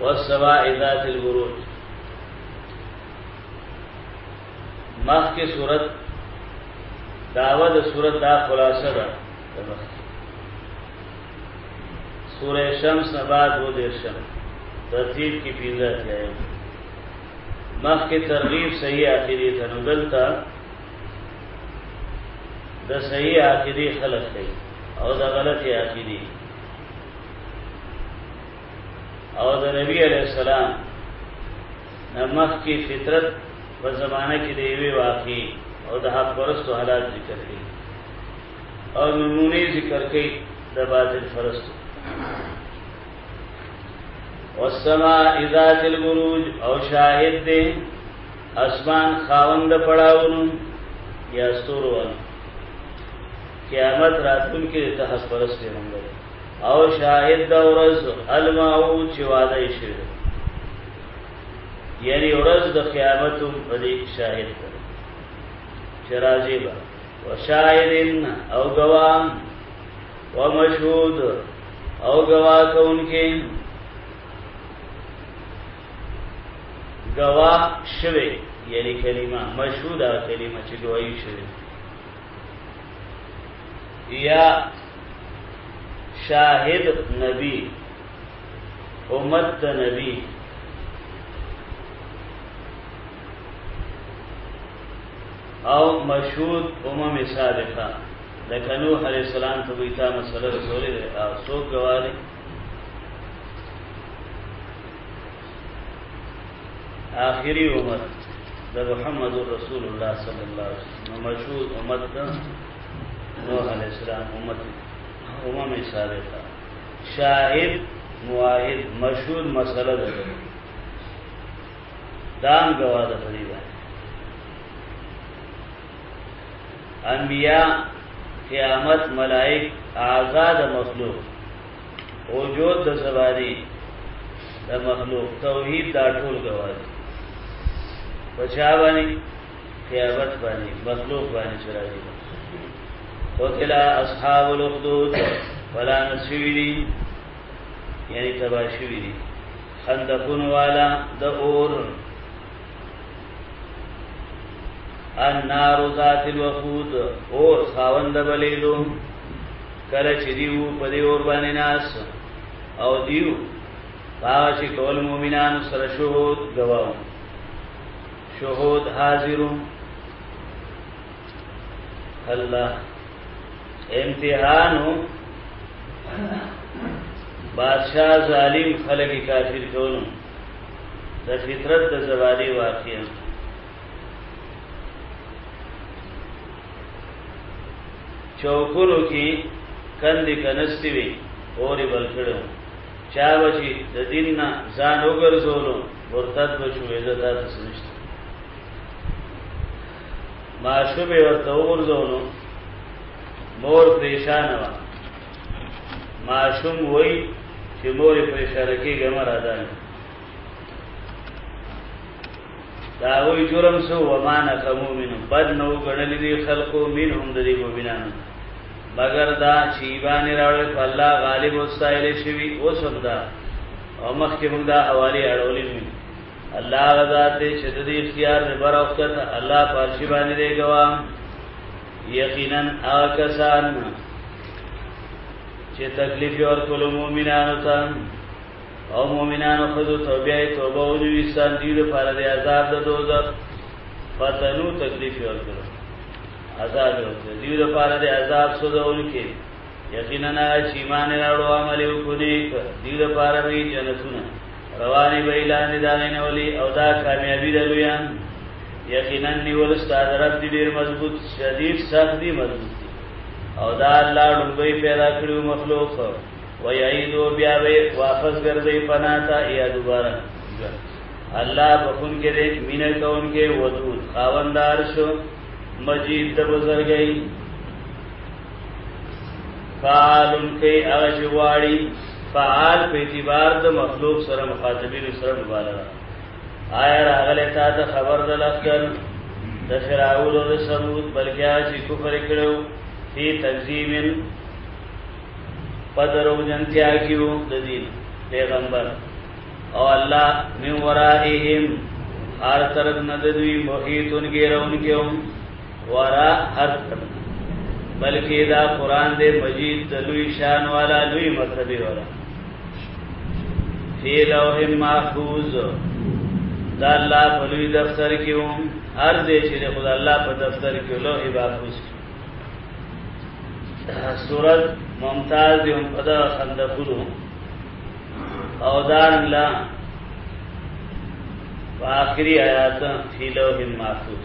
والسماء ذات البروج مخ کې صورت داوا د صورت دا خلاصه ده سورہ شمس نه بعد و دیر شم ترتیب کې پیدا کړي مخ کې ترغیب صحیح اخیری ته نو دلته د صحیح اخیری خلق دی او د غلطی اخیری او د نبی علی السلام نمخ کی فطرت په زمانه کې دی وی واقعي او د حق پرستو حالات ذکر کړي او نمونه ذکر کړي د باطل پرستو والسماء ذات البروج او شاهد دی اسمان خاوند پړاونو یا ستورو وانه قیامت راتون کې ته حس پرس کې مونږ او شاهد دا ورځ الماو چې وعده یې شوی یعنی ورځ د قیامت په دې شاهد ده چې راځي به وشاهدین او گواه ومشهود او گواه کونکي گوا شوه یعنی کلمه مشهوده کلمه چې گواہی شوه یا شاهد نبی امت نبی او مشهود امم سابقه لکه نوح علیہ السلام ته ویتا مسله رسول او سو گواهی آخری عمر د محمد رسول الله صلی الله علیه وسلم مشهور امت ده نوح علیہ السلام امت امم سابقه شاهد مواهد مشهور مسله ده دام گواده فریبا انبیاء قیامت ملائک آزاد مخلوق وجود د سبانی د مخلوق توحید دا ټول گواز پچا باندې قیامت باندې مخلوق باندې چرایي قتل اصحاب الاخدود فلا نسویری یعنی تباشویری خندقون والا د اور النار ذات الوقود اور خاوند بلیدو کله چې دیو په دې اور باندې ناس او دیو هغه چې ټول مؤمنان سره شهود گواو شهود حاضرو الله امتحانو بادشاہ ظالم خلق کافر کولو د فطرت د زوالي واقعا چوکونو کې کندې کنستې وي اورې بل کړو چا بچي د دین نه ځان وګرځولو مرتد بچو عزت تاسو نشته ما شوبه ورته وګرځولو مور پریشان و ما شوم وای چې مور په اشاره کې ګمر ادا دا وی جرم سو و ما نقمو منهم بد نو غنل دي خلقو منهم د دې مؤمنانو مگر دا چې ایمان راوړل په الله غالب او سائل شوی او سمدا او مخکې موږ دا حواله اړولې مې الله غزا ته چې د دې اختیار نه بر وخت الله پارشي باندې دی ګوا یقینا آکسان چې تکلیف ورکول مؤمنانو ته او مؤمنانو خذو توبه توبه او دوی سان دي لپاره د عذاب د دوزخ فتنو تکلیف ورکول عذاب ورکول دي لپاره د عذاب سوزول کې یقینا چې ایمان راوړو عمل وکړي دي لپاره به جنتونه رواني به اعلان دي دا غنه ولي او دا کامیابی ده لویان یقینا نیول استاد رب دې ډیر مضبوط شدید سخت دي مضبوط دي او دا الله لوی پیدا کړو مخلوق و یعیدو بیا به واپس ګرځي پنا تا یا دوباره الله بخون کې دې مینه کون کې ودود خاوندار شو مجید د بزرګي فعال کوي هغه چې واړي فعال په اعتبار د مخلوق سره مخاطبین سره مبالغه آیا راغله تا ته خبر د لخر د فرعون او د ثمود بلکې چې کفر کړو فی تکذیبن پدرو جنتیا کیو د دین پیغمبر او الله من ورائهم هر طرف ندوی محیطن گیرون کیوں ورا اکبر بلکې دا قران دې مجید د لوی شان والا لوی مرتبه والا فی لوح محفوظ دا الله په لوی دفتر کې وم هر دې چې خدای الله په دفتر کې لوح محفوظ سورت ممتاز دی هم پدا خندقونو او دار الله په آخري آیات فی لوح محفوظ